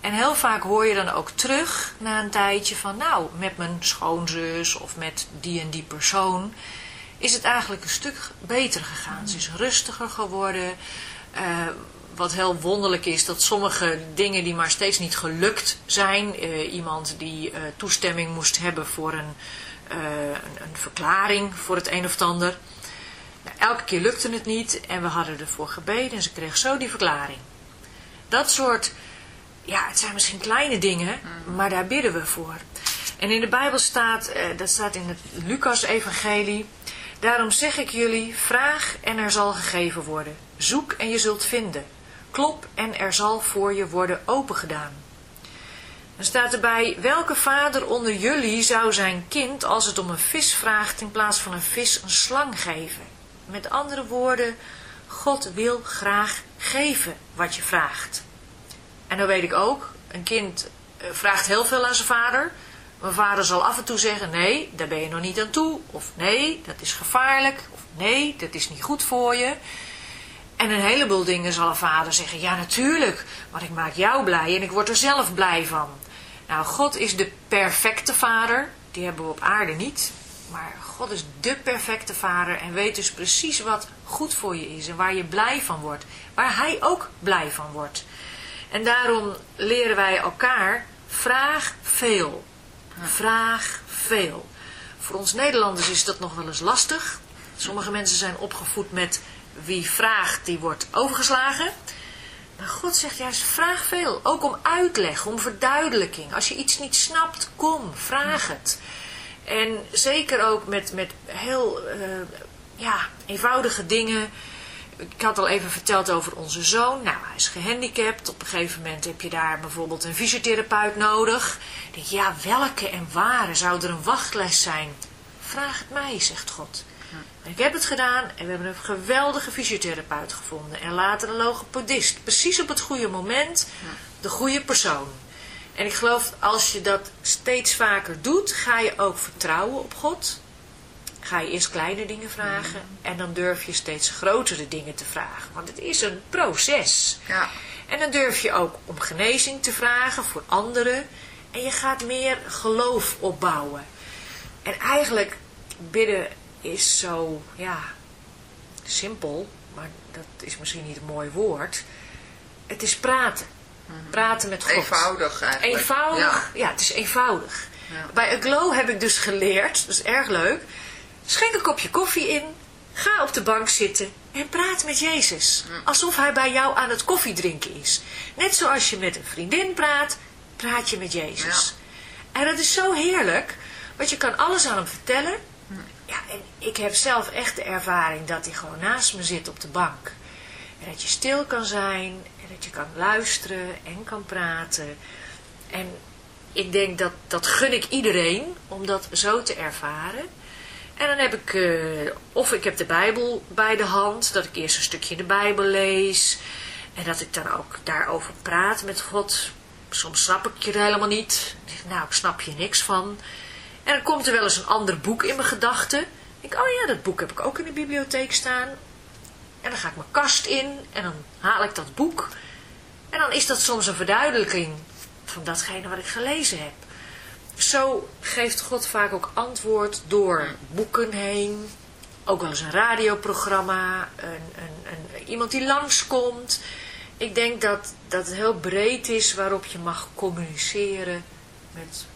En heel vaak hoor je dan ook terug na een tijdje van, nou, met mijn schoonzus of met die en die persoon is het eigenlijk een stuk beter gegaan. Ze is rustiger geworden. Uh, wat heel wonderlijk is, dat sommige dingen die maar steeds niet gelukt zijn. Uh, iemand die uh, toestemming moest hebben voor een, een, een, verklaring voor het een of het ander. Nou, elke keer lukte het niet en we hadden ervoor gebeden en ze kreeg zo die verklaring. Dat soort, ja, het zijn misschien kleine dingen, maar daar bidden we voor. En in de Bijbel staat, dat staat in het Lucas-evangelie, Daarom zeg ik jullie, vraag en er zal gegeven worden. Zoek en je zult vinden. Klop en er zal voor je worden opengedaan. Dan staat erbij, welke vader onder jullie zou zijn kind als het om een vis vraagt in plaats van een vis een slang geven? Met andere woorden, God wil graag geven wat je vraagt. En dan weet ik ook, een kind eh, vraagt heel veel aan zijn vader, mijn vader zal af en toe zeggen, nee, daar ben je nog niet aan toe. Of nee, dat is gevaarlijk. Of nee, dat is niet goed voor je. En een heleboel dingen zal een vader zeggen, ja natuurlijk, want ik maak jou blij en ik word er zelf blij van. Nou, God is de perfecte vader, die hebben we op aarde niet. Maar God is de perfecte vader en weet dus precies wat goed voor je is en waar je blij van wordt. Waar hij ook blij van wordt. En daarom leren wij elkaar, vraag veel. Vraag veel. Voor ons Nederlanders is dat nog wel eens lastig. Sommige mensen zijn opgevoed met wie vraagt, die wordt overgeslagen. Maar God zegt juist, vraag veel. Ook om uitleg, om verduidelijking. Als je iets niet snapt, kom, vraag het. En zeker ook met, met heel uh, ja, eenvoudige dingen ik had al even verteld over onze zoon. Nou, hij is gehandicapt. Op een gegeven moment heb je daar bijvoorbeeld een fysiotherapeut nodig. Ik denk, ja, welke en waar zou er een wachtles zijn? Vraag het mij, zegt God. Ik heb het gedaan en we hebben een geweldige fysiotherapeut gevonden. En later een logopedist. Precies op het goede moment, de goede persoon. En ik geloof, als je dat steeds vaker doet, ga je ook vertrouwen op God ga je eerst kleine dingen vragen en dan durf je steeds grotere dingen te vragen. Want het is een proces. Ja. En dan durf je ook om genezing te vragen voor anderen. En je gaat meer geloof opbouwen. En eigenlijk, bidden is zo, ja, simpel. Maar dat is misschien niet een mooi woord. Het is praten. Mhm. Praten met God. Eenvoudig eigenlijk. Eenvoudig, ja, het is eenvoudig. Ja. Bij Aglow heb ik dus geleerd, dat is erg leuk Schenk een kopje koffie in. Ga op de bank zitten en praat met Jezus. Alsof hij bij jou aan het koffiedrinken is. Net zoals je met een vriendin praat, praat je met Jezus. En dat is zo heerlijk, want je kan alles aan hem vertellen. Ja, en ik heb zelf echt de ervaring dat hij gewoon naast me zit op de bank. En dat je stil kan zijn en dat je kan luisteren en kan praten. En ik denk dat dat gun ik iedereen om dat zo te ervaren. En dan heb ik, uh, of ik heb de Bijbel bij de hand, dat ik eerst een stukje de Bijbel lees. En dat ik dan ook daarover praat met God. Soms snap ik je helemaal niet. Nou, ik snap je niks van. En dan komt er wel eens een ander boek in mijn gedachten. Ik oh ja, dat boek heb ik ook in de bibliotheek staan. En dan ga ik mijn kast in en dan haal ik dat boek. En dan is dat soms een verduidelijking van datgene wat ik gelezen heb zo geeft God vaak ook antwoord door boeken heen. Ook wel eens een radioprogramma, een, een, een, iemand die langskomt. Ik denk dat, dat het heel breed is waarop je mag communiceren met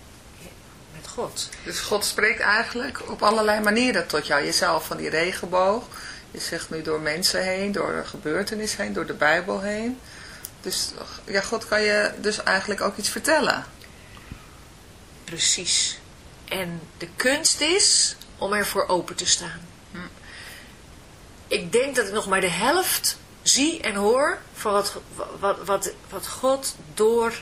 God. Dus God spreekt eigenlijk op allerlei manieren tot jou. Jezelf van die regenboog. Je zegt nu door mensen heen, door een gebeurtenis heen, door de Bijbel heen. Dus ja, God kan je dus eigenlijk ook iets vertellen precies. En de kunst is om ervoor open te staan. Hm. Ik denk dat ik nog maar de helft zie en hoor van wat, wat, wat, wat God door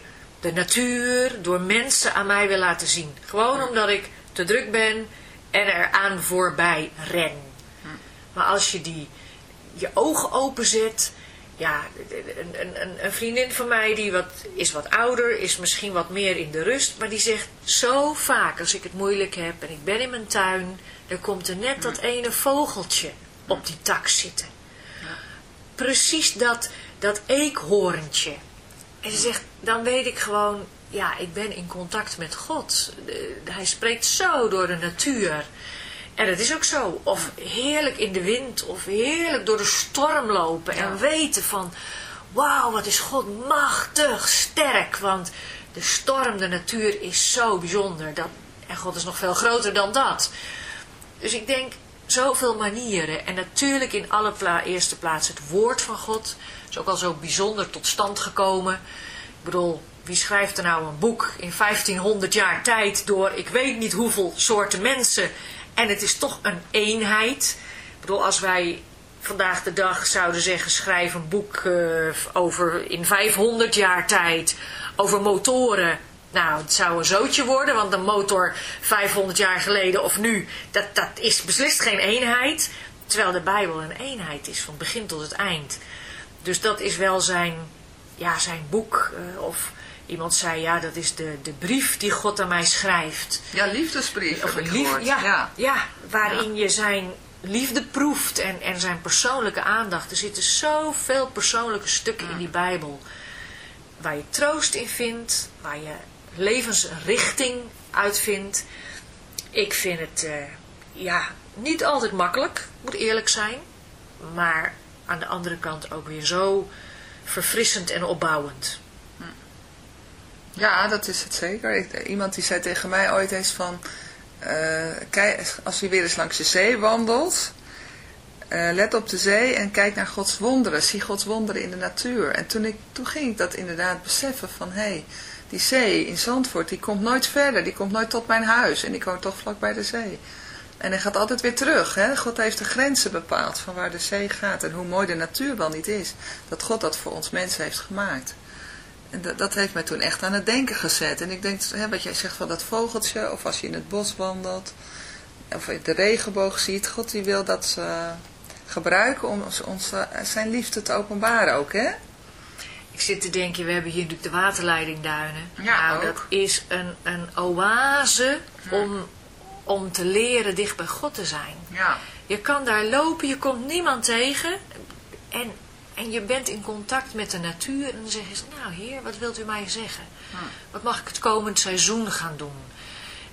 de natuur, door mensen aan mij wil laten zien. Gewoon omdat ik te druk ben en eraan voorbij ren. Maar als je die, je ogen openzet ja, een, een, een, vriendin van mij die wat, is wat ouder, is misschien wat meer in de rust, maar die zegt zo vaak als ik het moeilijk heb en ik ben in mijn tuin, dan komt er net dat ene vogeltje op die tak zitten. Precies dat, dat eekhoorntje. En ze zegt, dan weet ik gewoon, ja, ik ben in contact met God. Hij spreekt zo door de natuur. En dat is ook zo. Of heerlijk in de wind, of heerlijk door de storm lopen. En weten van, wauw, wat is God machtig, sterk. Want de storm, de natuur is zo bijzonder. Dat, en God is nog veel groter dan dat. Dus ik denk, zoveel manieren. En natuurlijk in alle eerste plaats het woord van God. Is ook al zo bijzonder tot stand gekomen. Ik bedoel, wie schrijft er nou een boek in 1500 jaar tijd door ik weet niet hoeveel soorten mensen en het is toch een eenheid. Ik bedoel, als wij vandaag de dag zouden zeggen, schrijf een boek uh, over in 500 jaar tijd over motoren. Nou, het zou een zootje worden, want een motor 500 jaar geleden of nu, dat, dat is beslist geen eenheid. Terwijl de Bijbel een eenheid is, van begin tot het eind. Dus dat is wel zijn, ja, zijn boek, uh, of Iemand zei, ja, dat is de, de brief die God aan mij schrijft. Ja, liefdesbrief of een lief, ja, ja, waarin je zijn liefde proeft en, en zijn persoonlijke aandacht. Er zitten zoveel persoonlijke stukken in die Bijbel. Waar je troost in vindt, waar je levensrichting uit vindt. Ik vind het, uh, ja, niet altijd makkelijk, moet eerlijk zijn. Maar aan de andere kant ook weer zo verfrissend en opbouwend. Ja, dat is het zeker. iemand die zei tegen mij ooit eens van... Uh, kijk, als je weer eens langs de zee wandelt... Uh, let op de zee en kijk naar Gods wonderen. Zie Gods wonderen in de natuur. En toen, ik, toen ging ik dat inderdaad beseffen van... hé, hey, die zee in Zandvoort, die komt nooit verder. Die komt nooit tot mijn huis. En ik woon toch vlak bij de zee. En hij gaat altijd weer terug. Hè? God heeft de grenzen bepaald van waar de zee gaat. En hoe mooi de natuur wel niet is. Dat God dat voor ons mensen heeft gemaakt. En dat, dat, heeft mij toen echt aan het denken gezet. En ik denk, hè, wat jij zegt van dat vogeltje, of als je in het bos wandelt, of de regenboog ziet, God die wil dat ze gebruiken om ons, ons, zijn liefde te openbaren ook, hè? Ik zit te denken, we hebben hier natuurlijk de waterleidingduinen. Ja, nou, dat is een, een oase om, om te leren dicht bij God te zijn. Ja. Je kan daar lopen, je komt niemand tegen. En en je bent in contact met de natuur en dan zeggen ze, nou heer, wat wilt u mij zeggen? Wat mag ik het komend seizoen gaan doen?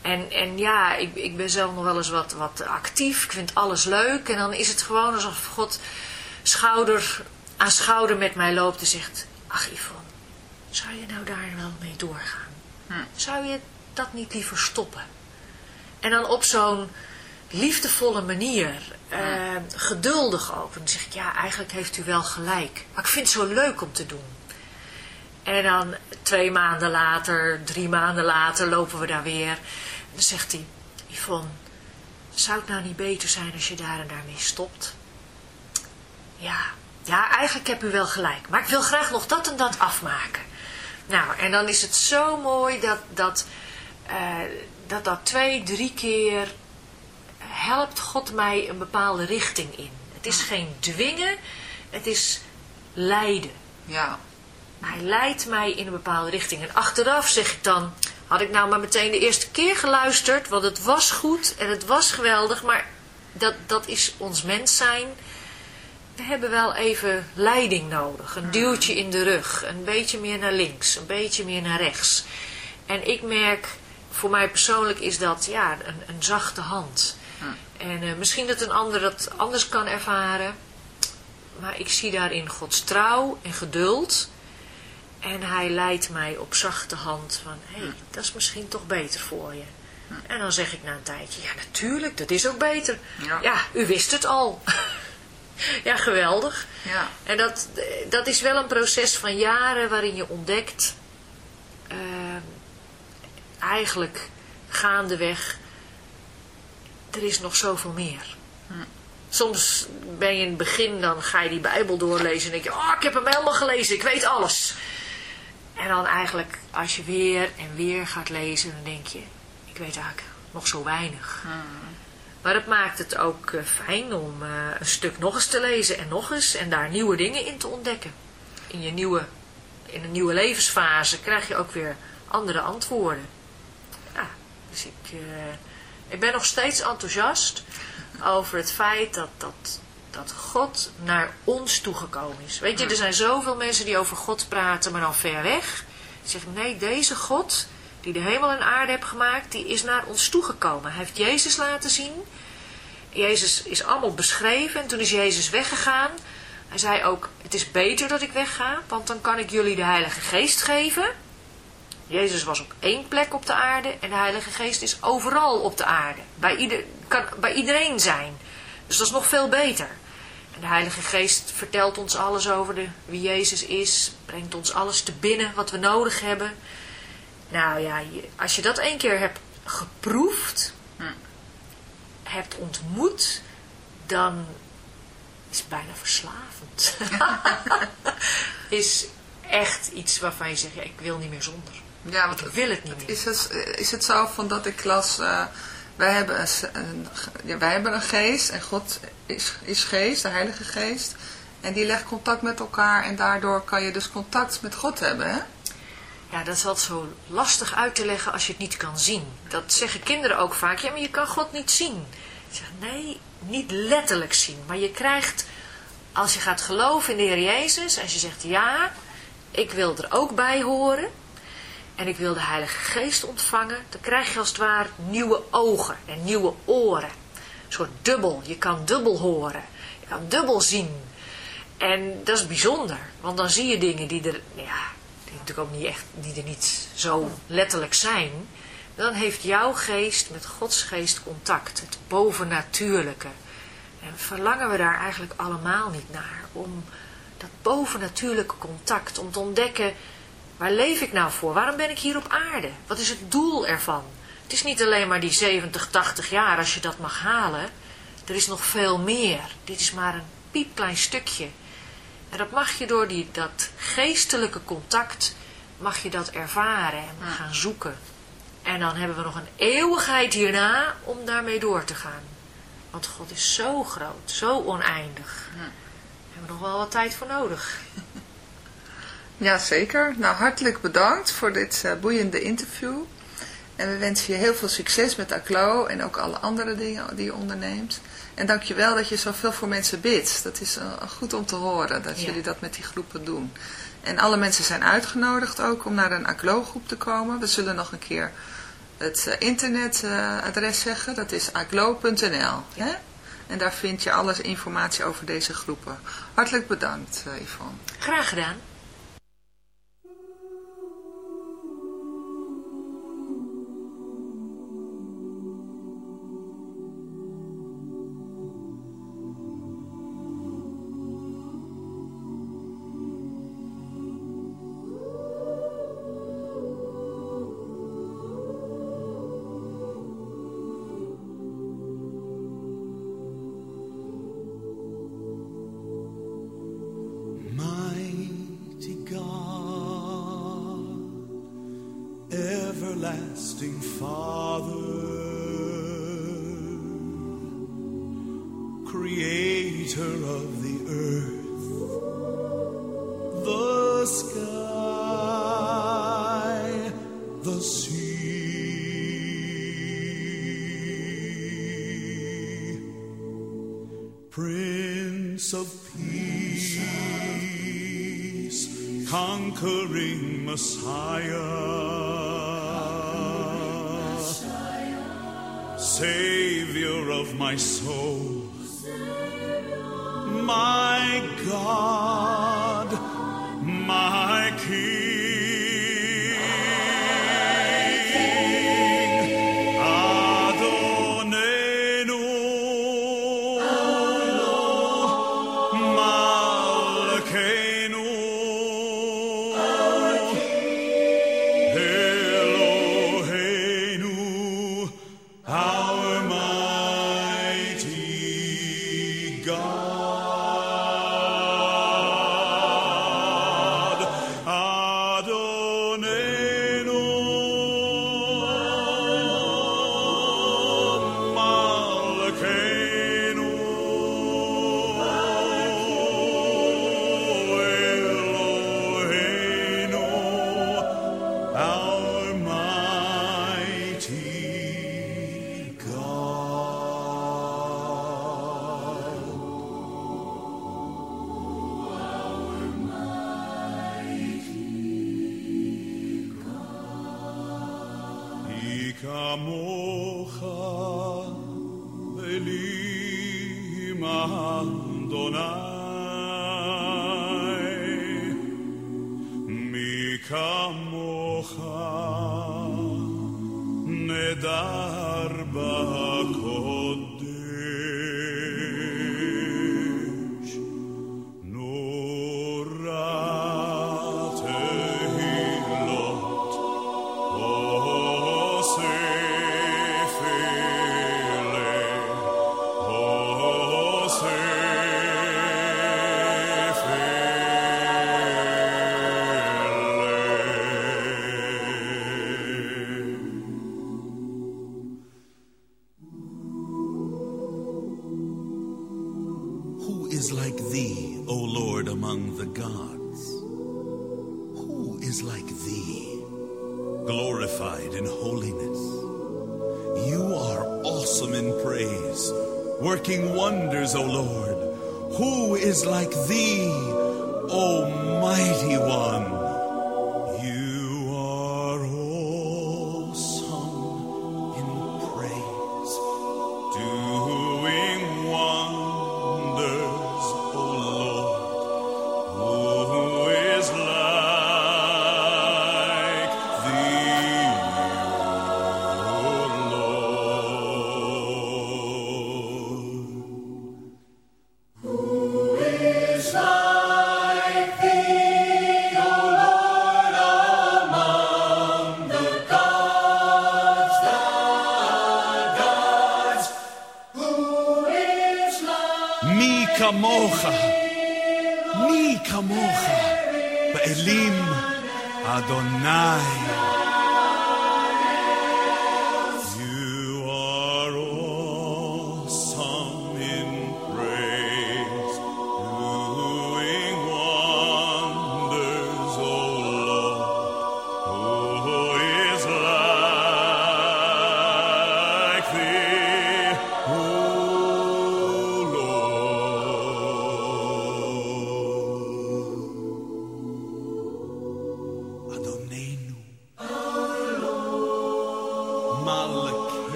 En, en ja, ik, ik ben zelf nog wel eens wat, wat actief, ik vind alles leuk. En dan is het gewoon alsof God schouder aan schouder met mij loopt en zegt, ach Yvonne, zou je nou daar wel mee doorgaan? Zou je dat niet liever stoppen? En dan op zo'n liefdevolle manier, uh, geduldig ook. En dan zeg ik, ja, eigenlijk heeft u wel gelijk. Maar ik vind het zo leuk om te doen. En dan twee maanden later, drie maanden later lopen we daar weer. En dan zegt hij, Yvonne, zou het nou niet beter zijn als je daar en daarmee stopt? Ja, ja, eigenlijk heb u wel gelijk. Maar ik wil graag nog dat en dat afmaken. Nou, en dan is het zo mooi dat dat, uh, dat, dat twee, drie keer helpt God mij een bepaalde richting in. Het is geen dwingen, het is leiden. Ja. Hij leidt mij in een bepaalde richting. En achteraf zeg ik dan, had ik nou maar meteen de eerste keer geluisterd, want het was goed en het was geweldig, maar dat, dat is ons mens zijn. We hebben wel even leiding nodig, een duwtje in de rug, een beetje meer naar links, een beetje meer naar rechts. En ik merk, voor mij persoonlijk is dat ja, een, een zachte hand. En uh, misschien dat een ander dat anders kan ervaren. Maar ik zie daarin Gods trouw en geduld. En hij leidt mij op zachte hand van, hé, hey, dat is misschien toch beter voor je. En dan zeg ik na een tijdje, ja natuurlijk, dat is ook beter. Ja, ja u wist het al. ja, geweldig. Ja. En dat, dat is wel een proces van jaren waarin je ontdekt, uh, eigenlijk gaandeweg, er is nog zoveel meer. Hm. Soms ben je in het begin, dan ga je die Bijbel doorlezen en denk je, oh, ik heb hem helemaal gelezen, ik weet alles. En dan eigenlijk, als je weer en weer gaat lezen, dan denk je, ik weet eigenlijk nog zo weinig. Hm. Maar het maakt het ook eh, fijn om eh, een stuk nog eens te lezen en nog eens en daar nieuwe dingen in te ontdekken. In, je nieuwe, in een nieuwe levensfase krijg je ook weer andere antwoorden. Dus ik, ik ben nog steeds enthousiast over het feit dat, dat, dat God naar ons toegekomen is. Weet je, er zijn zoveel mensen die over God praten, maar dan ver weg. Die zeggen, nee, deze God die de hemel en aarde heeft gemaakt, die is naar ons toegekomen. Hij heeft Jezus laten zien. Jezus is allemaal beschreven en toen is Jezus weggegaan. Hij zei ook, het is beter dat ik wegga, want dan kan ik jullie de Heilige Geest geven. Jezus was op één plek op de aarde en de Heilige Geest is overal op de aarde. Bij, ieder, kan bij iedereen zijn. Dus dat is nog veel beter. En de Heilige Geest vertelt ons alles over de, wie Jezus is, brengt ons alles te binnen wat we nodig hebben. Nou ja, als je dat één keer hebt geproefd, hebt ontmoet, dan is het bijna verslavend. is echt iets waarvan je zegt, ik wil niet meer zonder. Ja, want ik wil het niet meer. Is het, is het zo van dat ik las, uh, wij, hebben een, een, ja, wij hebben een geest en God is, is geest, de heilige geest. En die legt contact met elkaar en daardoor kan je dus contact met God hebben, hè? Ja, dat is wat zo lastig uit te leggen als je het niet kan zien. Dat zeggen kinderen ook vaak. Ja, maar je kan God niet zien. Ik zeg, nee, niet letterlijk zien. Maar je krijgt, als je gaat geloven in de Heer Jezus. Als je zegt, ja, ik wil er ook bij horen. En ik wil de Heilige Geest ontvangen. Dan krijg je als het ware nieuwe ogen en nieuwe oren. Een soort dubbel. Je kan dubbel horen. Je kan dubbel zien. En dat is bijzonder. Want dan zie je dingen die er, ja, natuurlijk ook niet echt, die er niet zo letterlijk zijn, dan heeft jouw geest met Gods geest contact, het bovennatuurlijke. En verlangen we daar eigenlijk allemaal niet naar, om dat bovennatuurlijke contact, om te ontdekken, waar leef ik nou voor? Waarom ben ik hier op aarde? Wat is het doel ervan? Het is niet alleen maar die 70, 80 jaar als je dat mag halen. Er is nog veel meer. Dit is maar een piepklein stukje. En dat mag je door die, dat geestelijke contact, mag je dat ervaren en gaan zoeken. En dan hebben we nog een eeuwigheid hierna om daarmee door te gaan. Want God is zo groot, zo oneindig. Daar hebben we nog wel wat tijd voor nodig. Ja, zeker. Nou, hartelijk bedankt voor dit uh, boeiende interview. En we wensen je heel veel succes met ACLO en ook alle andere dingen die je onderneemt. En dankjewel dat je zoveel voor mensen bidt. Dat is uh, goed om te horen, dat jullie dat met die groepen doen. En alle mensen zijn uitgenodigd ook om naar een aglo-groep te komen. We zullen nog een keer het uh, internetadres zeggen. Dat is aglo.nl. Ja. En daar vind je alles informatie over deze groepen. Hartelijk bedankt, Yvonne. Graag gedaan. Prince of Peace, conquering Messiah, Savior of my soul, my God.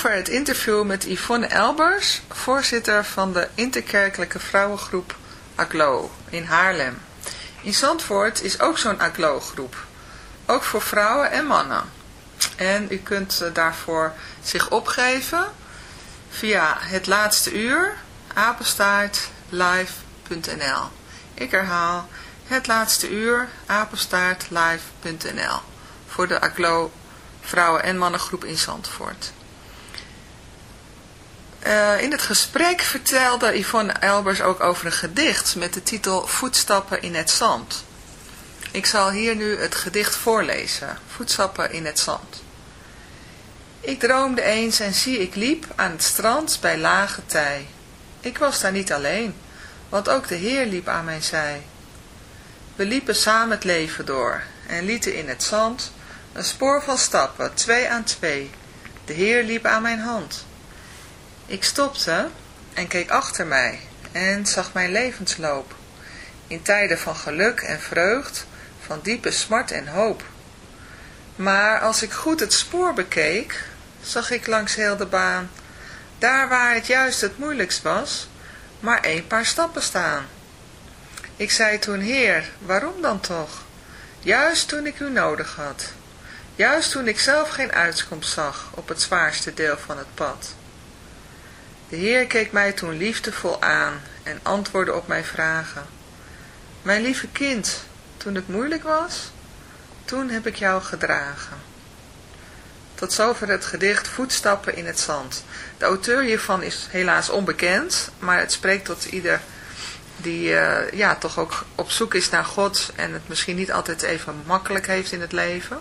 Zover het interview met Yvonne Elbers, voorzitter van de interkerkelijke vrouwengroep AGLO in Haarlem. In Zandvoort is ook zo'n AGLO-groep, ook voor vrouwen en mannen. En u kunt eh, daarvoor zich opgeven via het laatste uur, apenstaartlive.nl. Ik herhaal, het laatste uur, apenstaartlive.nl voor de AGLO vrouwen- en mannengroep in Zandvoort. Eh, in het gesprek vertelde Yvonne Elbers ook over een gedicht met de titel Voetstappen in het zand. Ik zal hier nu het gedicht voorlezen, Voetstappen in het zand. Ik droomde eens en zie ik liep aan het strand bij lage tij. Ik was daar niet alleen, want ook de Heer liep aan mijn zij. We liepen samen het leven door en lieten in het zand een spoor van stappen, twee aan twee. De Heer liep aan mijn hand. Ik stopte en keek achter mij en zag mijn levensloop. In tijden van geluk en vreugd, van diepe smart en hoop. Maar als ik goed het spoor bekeek, zag ik langs heel de baan, daar waar het juist het moeilijkst was, maar een paar stappen staan. Ik zei toen, Heer, waarom dan toch? Juist toen ik u nodig had. Juist toen ik zelf geen uitkomst zag op het zwaarste deel van het pad. De Heer keek mij toen liefdevol aan en antwoordde op mijn vragen. Mijn lieve kind, toen het moeilijk was, toen heb ik jou gedragen. Tot zover het gedicht Voetstappen in het zand. De auteur hiervan is helaas onbekend, maar het spreekt tot ieder die uh, ja, toch ook op zoek is naar God en het misschien niet altijd even makkelijk heeft in het leven.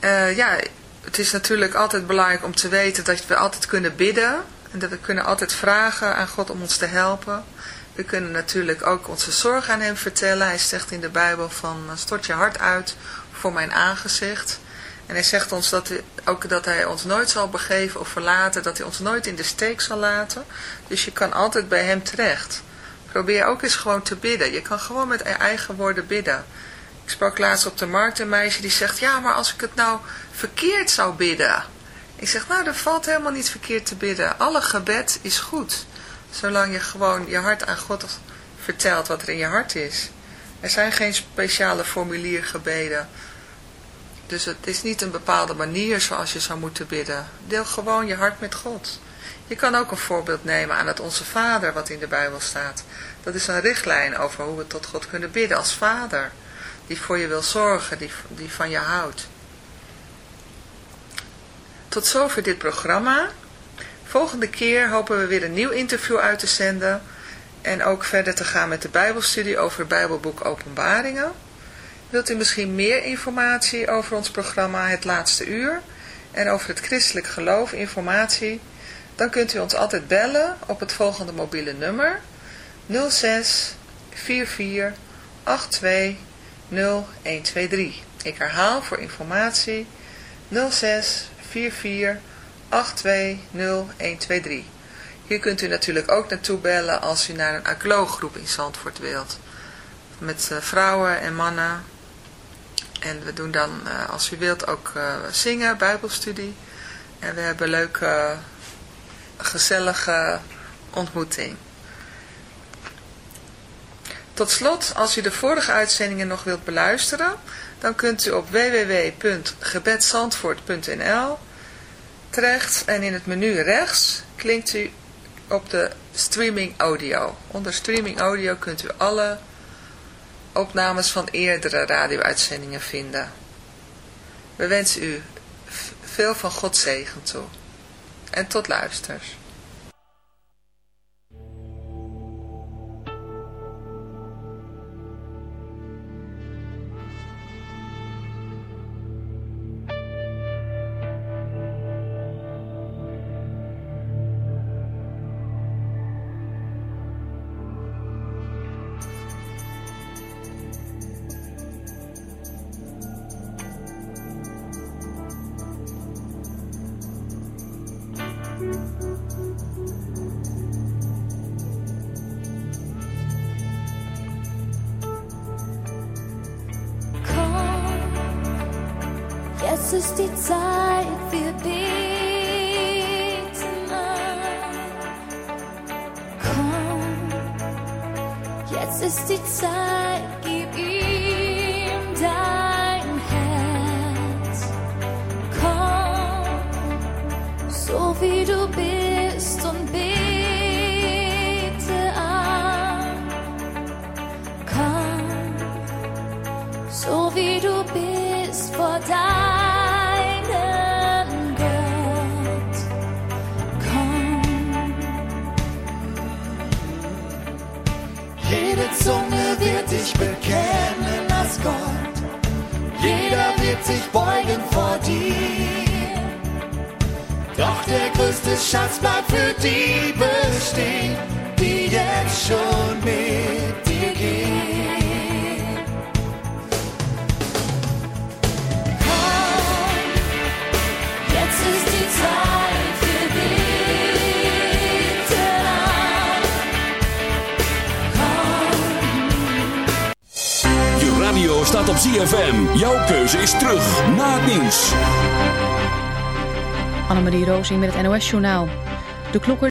Uh, ja, het is natuurlijk altijd belangrijk om te weten dat we altijd kunnen bidden. En dat we kunnen altijd vragen aan God om ons te helpen. We kunnen natuurlijk ook onze zorg aan hem vertellen. Hij zegt in de Bijbel van stort je hart uit voor mijn aangezicht. En hij zegt ons dat hij, ook dat hij ons nooit zal begeven of verlaten. Dat hij ons nooit in de steek zal laten. Dus je kan altijd bij hem terecht. Probeer ook eens gewoon te bidden. Je kan gewoon met eigen woorden bidden. Ik sprak laatst op de markt een meisje die zegt, ja, maar als ik het nou verkeerd zou bidden. Ik zeg, nou, er valt helemaal niet verkeerd te bidden. Alle gebed is goed. Zolang je gewoon je hart aan God vertelt wat er in je hart is. Er zijn geen speciale formuliergebeden. Dus het is niet een bepaalde manier zoals je zou moeten bidden. Deel gewoon je hart met God. Je kan ook een voorbeeld nemen aan het Onze Vader wat in de Bijbel staat. Dat is een richtlijn over hoe we tot God kunnen bidden als Vader die voor je wil zorgen, die, die van je houdt. Tot zover dit programma. Volgende keer hopen we weer een nieuw interview uit te zenden en ook verder te gaan met de Bijbelstudie over Bijbelboek Openbaringen. Wilt u misschien meer informatie over ons programma Het Laatste Uur en over het christelijk geloof informatie, dan kunt u ons altijd bellen op het volgende mobiele nummer 06 44 82 0123. Ik herhaal voor informatie 06 44 82 0123. Hier kunt u natuurlijk ook naartoe bellen als u naar een aclo-groep in Zandvoort wilt. Met uh, vrouwen en mannen. En we doen dan, uh, als u wilt, ook uh, zingen, bijbelstudie. En we hebben leuke, gezellige ontmoeting. Tot slot, als u de vorige uitzendingen nog wilt beluisteren, dan kunt u op www.gebedsandvoort.nl terecht en in het menu rechts klinkt u op de streaming audio. Onder streaming audio kunt u alle opnames van eerdere radio-uitzendingen vinden. We wensen u veel van God zegen toe. En tot luisters. Ist die Zeit, wir beten. Komm, jetzt ist die Zeit, größte Schatz bleibt für die bestehen, die jetzt schon mit dir gehen. Die. Je radio staat op ZFM. Jouw keuze is terug na het nieuws. Annemarie Roosing met het NOS Journaal. De klokken